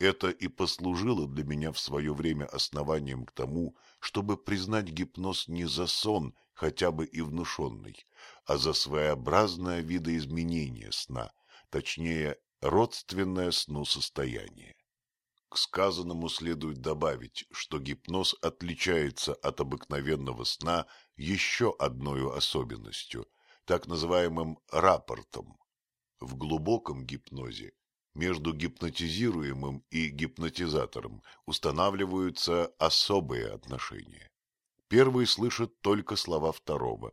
Это и послужило для меня в свое время основанием к тому, чтобы признать гипноз не за сон, хотя бы и внушенный, а за своеобразное видоизменение сна, точнее, родственное сну состояние. К сказанному следует добавить, что гипноз отличается от обыкновенного сна еще одной особенностью, так называемым рапортом. В глубоком гипнозе между гипнотизируемым и гипнотизатором устанавливаются особые отношения. Первый слышит только слова второго,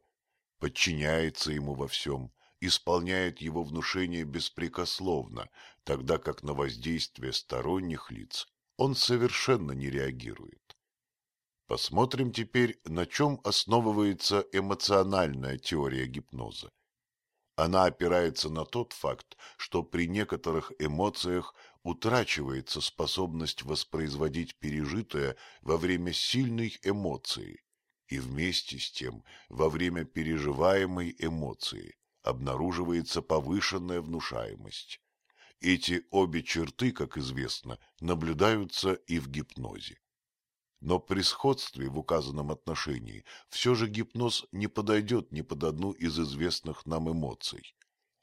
подчиняется ему во всем, исполняет его внушение беспрекословно, тогда как на воздействие сторонних лиц он совершенно не реагирует. Посмотрим теперь, на чем основывается эмоциональная теория гипноза. Она опирается на тот факт, что при некоторых эмоциях утрачивается способность воспроизводить пережитое во время сильной эмоции, и вместе с тем во время переживаемой эмоции обнаруживается повышенная внушаемость. Эти обе черты, как известно, наблюдаются и в гипнозе. Но при сходстве в указанном отношении все же гипноз не подойдет ни под одну из известных нам эмоций.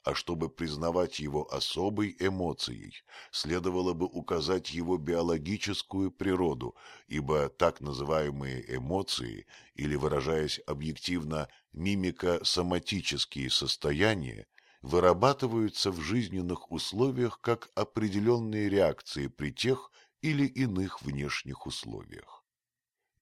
А чтобы признавать его особой эмоцией, следовало бы указать его биологическую природу, ибо так называемые эмоции, или выражаясь объективно, мимико-соматические состояния, вырабатываются в жизненных условиях как определенные реакции при тех или иных внешних условиях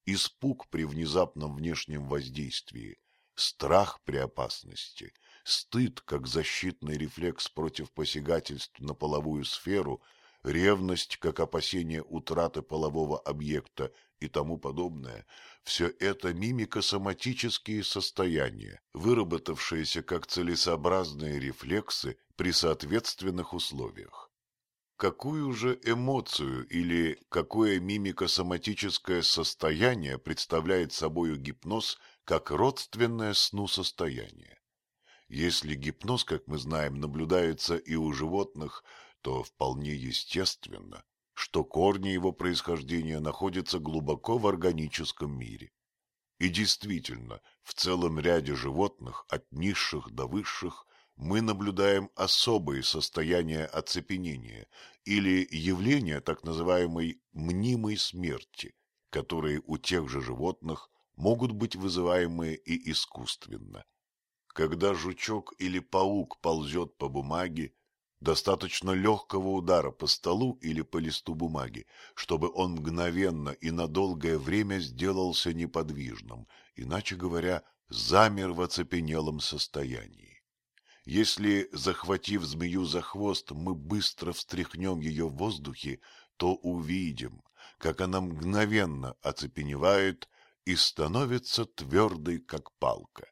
испуг при внезапном внешнем воздействии, страх при опасности, стыд как защитный рефлекс против посягательств на половую сферу, ревность как опасение утраты полового объекта и тому подобное – все это мимико-соматические состояния, выработавшиеся как целесообразные рефлексы при соответственных условиях. Какую же эмоцию или какое мимико-соматическое состояние представляет собою гипноз как родственное сну состояние? Если гипноз, как мы знаем, наблюдается и у животных, то вполне естественно, что корни его происхождения находятся глубоко в органическом мире. И действительно, в целом ряде животных, от низших до высших, мы наблюдаем особые состояния оцепенения или явления так называемой мнимой смерти, которые у тех же животных могут быть вызываемы и искусственно. Когда жучок или паук ползет по бумаге, достаточно легкого удара по столу или по листу бумаги, чтобы он мгновенно и на долгое время сделался неподвижным, иначе говоря, замер в оцепенелом состоянии. Если, захватив змею за хвост, мы быстро встряхнем ее в воздухе, то увидим, как она мгновенно оцепеневает и становится твердой, как палка.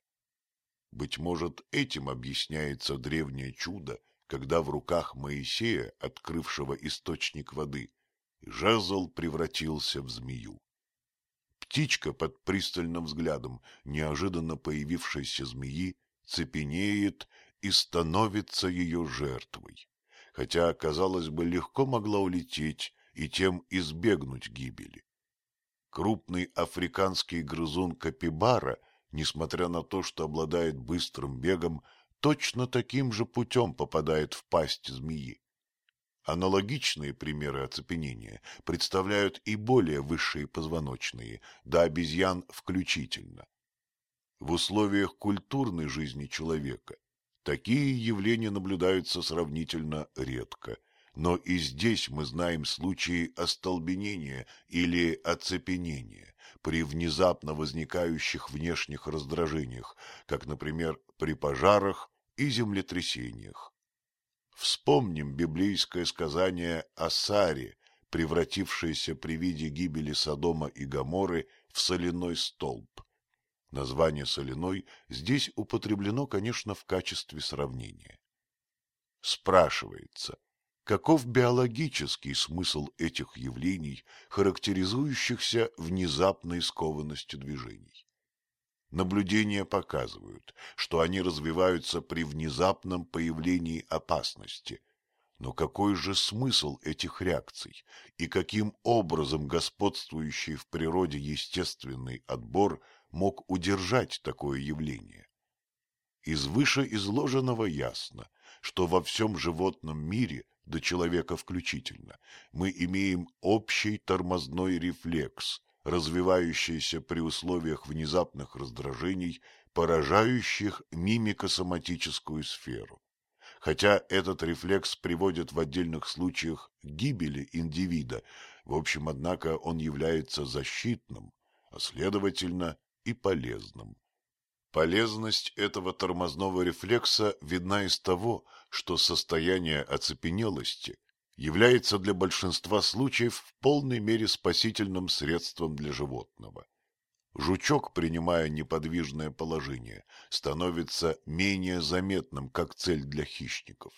Быть может, этим объясняется древнее чудо, когда в руках Моисея, открывшего источник воды, жезл превратился в змею. Птичка под пристальным взглядом неожиданно появившейся змеи цепенеет и становится ее жертвой, хотя, казалось бы, легко могла улететь и тем избегнуть гибели. Крупный африканский грызун капибара, несмотря на то, что обладает быстрым бегом, точно таким же путем попадает в пасть змеи. Аналогичные примеры оцепенения представляют и более высшие позвоночные, до обезьян включительно. В условиях культурной жизни человека Такие явления наблюдаются сравнительно редко, но и здесь мы знаем случаи остолбенения или оцепенения при внезапно возникающих внешних раздражениях, как, например, при пожарах и землетрясениях. Вспомним библейское сказание о Саре, превратившееся при виде гибели Содома и Гоморы в соляной столб. Название соляной здесь употреблено, конечно, в качестве сравнения. Спрашивается, каков биологический смысл этих явлений, характеризующихся внезапной скованностью движений? Наблюдения показывают, что они развиваются при внезапном появлении опасности, Но какой же смысл этих реакций и каким образом господствующий в природе естественный отбор мог удержать такое явление? Из вышеизложенного ясно, что во всем животном мире, до человека включительно, мы имеем общий тормозной рефлекс, развивающийся при условиях внезапных раздражений, поражающих мимико-соматическую сферу. Хотя этот рефлекс приводит в отдельных случаях к гибели индивида, в общем, однако, он является защитным, а следовательно и полезным. Полезность этого тормозного рефлекса видна из того, что состояние оцепенелости является для большинства случаев в полной мере спасительным средством для животного. Жучок, принимая неподвижное положение, становится менее заметным как цель для хищников.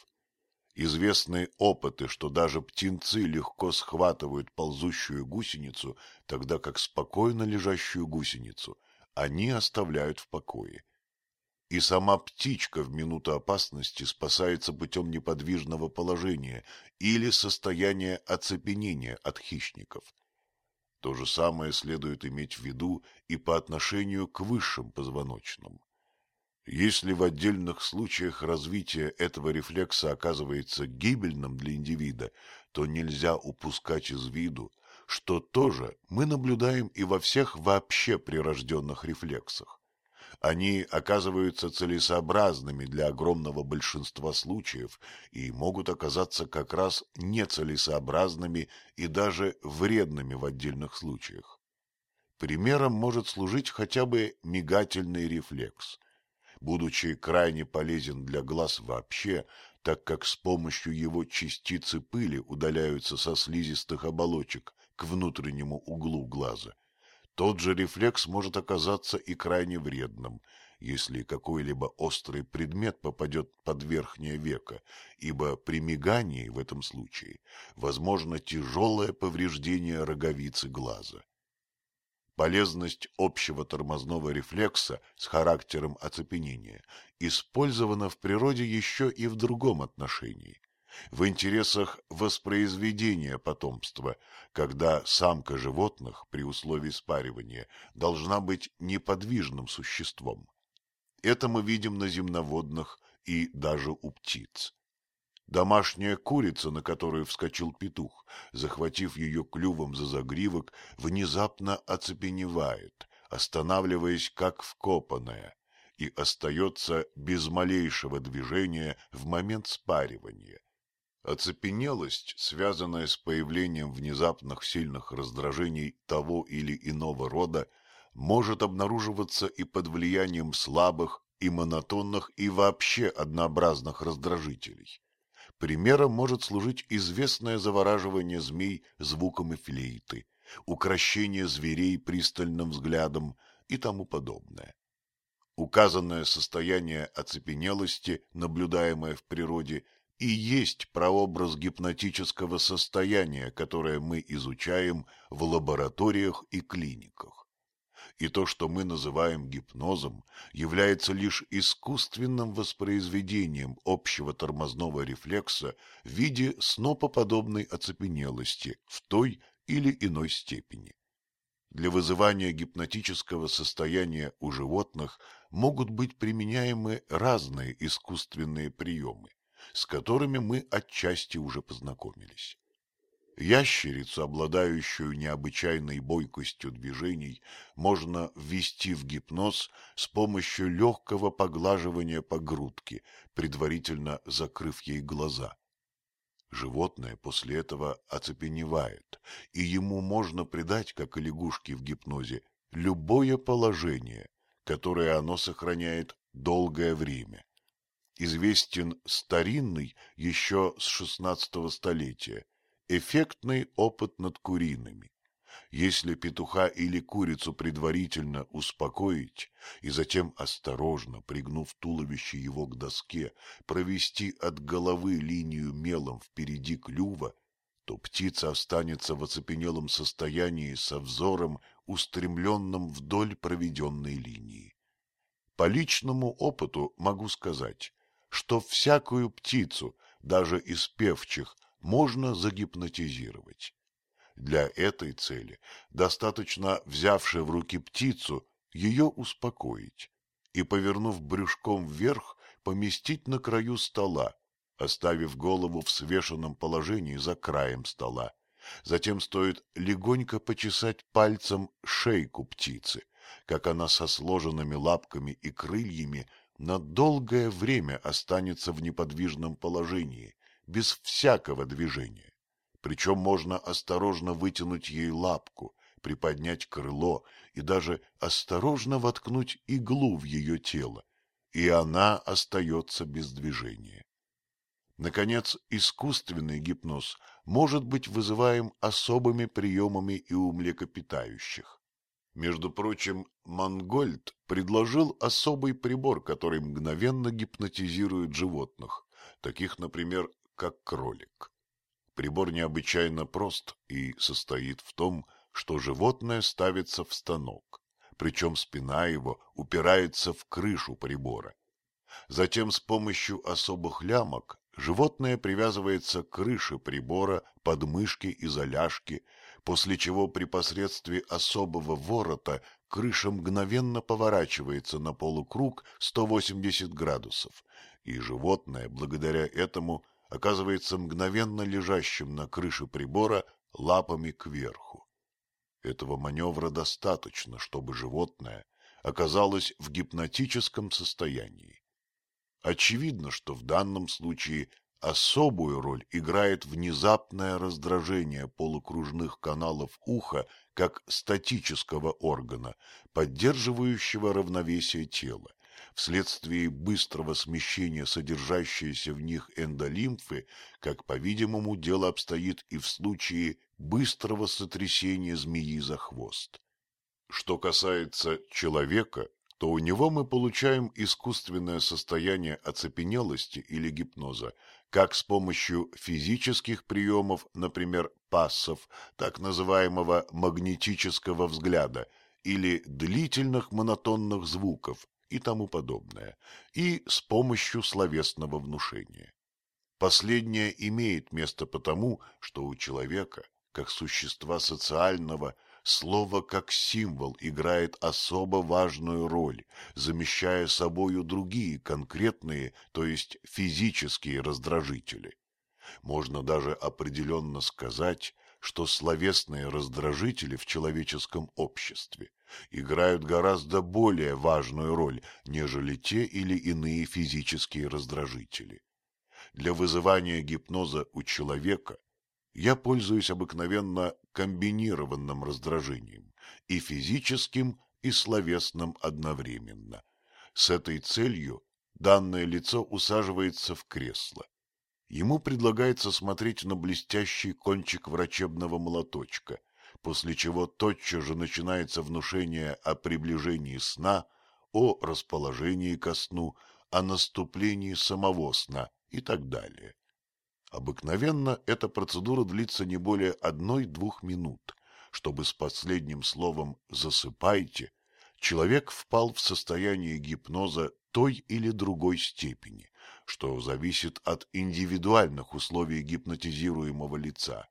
Известны опыты, что даже птенцы легко схватывают ползущую гусеницу, тогда как спокойно лежащую гусеницу они оставляют в покое. И сама птичка в минуту опасности спасается путем неподвижного положения или состояния оцепенения от хищников. То же самое следует иметь в виду и по отношению к высшим позвоночным. Если в отдельных случаях развитие этого рефлекса оказывается гибельным для индивида, то нельзя упускать из виду, что тоже мы наблюдаем и во всех вообще прирожденных рефлексах. Они оказываются целесообразными для огромного большинства случаев и могут оказаться как раз нецелесообразными и даже вредными в отдельных случаях. Примером может служить хотя бы мигательный рефлекс. Будучи крайне полезен для глаз вообще, так как с помощью его частицы пыли удаляются со слизистых оболочек к внутреннему углу глаза. Тот же рефлекс может оказаться и крайне вредным, если какой-либо острый предмет попадет под верхнее веко, ибо при мигании в этом случае возможно тяжелое повреждение роговицы глаза. Полезность общего тормозного рефлекса с характером оцепенения использована в природе еще и в другом отношении – в интересах воспроизведения потомства, когда самка животных при условии спаривания должна быть неподвижным существом. Это мы видим на земноводных и даже у птиц. Домашняя курица, на которую вскочил петух, захватив ее клювом за загривок, внезапно оцепеневает, останавливаясь как вкопанная, и остается без малейшего движения в момент спаривания. Оцепенелость, связанная с появлением внезапных сильных раздражений того или иного рода, может обнаруживаться и под влиянием слабых, и монотонных, и вообще однообразных раздражителей. Примером может служить известное завораживание змей звуком флейты, укращение зверей пристальным взглядом и тому подобное. Указанное состояние оцепенелости, наблюдаемое в природе, и есть прообраз гипнотического состояния, которое мы изучаем в лабораториях и клиниках. И то, что мы называем гипнозом, является лишь искусственным воспроизведением общего тормозного рефлекса в виде снопоподобной оцепенелости в той или иной степени. Для вызывания гипнотического состояния у животных могут быть применяемы разные искусственные приемы с которыми мы отчасти уже познакомились. Ящерицу, обладающую необычайной бойкостью движений, можно ввести в гипноз с помощью легкого поглаживания по грудке, предварительно закрыв ей глаза. Животное после этого оцепеневает, и ему можно придать, как и лягушке в гипнозе, любое положение, которое оно сохраняет долгое время известен старинный еще с шестнадцатого столетия эффектный опыт над куриными. Если петуха или курицу предварительно успокоить и затем осторожно, пригнув туловище его к доске, провести от головы линию мелом впереди клюва, то птица останется в оцепенелом состоянии со взором, устремленным вдоль проведенной линии. По личному опыту могу сказать, что всякую птицу, даже из певчих, можно загипнотизировать. Для этой цели достаточно, взявши в руки птицу, ее успокоить и, повернув брюшком вверх, поместить на краю стола, оставив голову в свешенном положении за краем стола. Затем стоит легонько почесать пальцем шейку птицы, как она со сложенными лапками и крыльями на долгое время останется в неподвижном положении, без всякого движения. Причем можно осторожно вытянуть ей лапку, приподнять крыло и даже осторожно воткнуть иглу в ее тело, и она остается без движения. Наконец, искусственный гипноз может быть вызываем особыми приемами и у млекопитающих. Между прочим, Мангольд предложил особый прибор, который мгновенно гипнотизирует животных, таких, например, как кролик. Прибор необычайно прост и состоит в том, что животное ставится в станок, причем спина его упирается в крышу прибора. Затем с помощью особых лямок животное привязывается к крыше прибора, подмышки и заляжки, после чего при посредстве особого ворота крыша мгновенно поворачивается на полукруг 180 градусов, и животное, благодаря этому, оказывается мгновенно лежащим на крыше прибора лапами кверху. Этого маневра достаточно, чтобы животное оказалось в гипнотическом состоянии. Очевидно, что в данном случае особую роль играет внезапное раздражение полукружных каналов уха как статического органа, поддерживающего равновесие тела, вследствие быстрого смещения содержащейся в них эндолимфы, как, по-видимому, дело обстоит и в случае быстрого сотрясения змеи за хвост. Что касается человека, то у него мы получаем искусственное состояние оцепенелости или гипноза, как с помощью физических приемов, например, пассов, так называемого магнетического взгляда, или длительных монотонных звуков и тому подобное, и с помощью словесного внушения. Последнее имеет место потому, что у человека, как существа социального, Слово как символ играет особо важную роль, замещая собою другие конкретные, то есть физические раздражители. Можно даже определенно сказать, что словесные раздражители в человеческом обществе играют гораздо более важную роль, нежели те или иные физические раздражители. Для вызывания гипноза у человека я пользуюсь обыкновенно комбинированным раздражением, и физическим, и словесным одновременно. С этой целью данное лицо усаживается в кресло. Ему предлагается смотреть на блестящий кончик врачебного молоточка, после чего тотчас же начинается внушение о приближении сна, о расположении ко сну, о наступлении самого сна и так далее. Обыкновенно эта процедура длится не более одной-двух минут, чтобы с последним словом «засыпайте» человек впал в состояние гипноза той или другой степени, что зависит от индивидуальных условий гипнотизируемого лица.